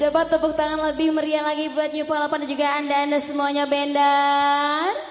Coba tepuk tangan lebih meriah lagi buat New Palapan dan juga Anda-Anda semuanya bendar.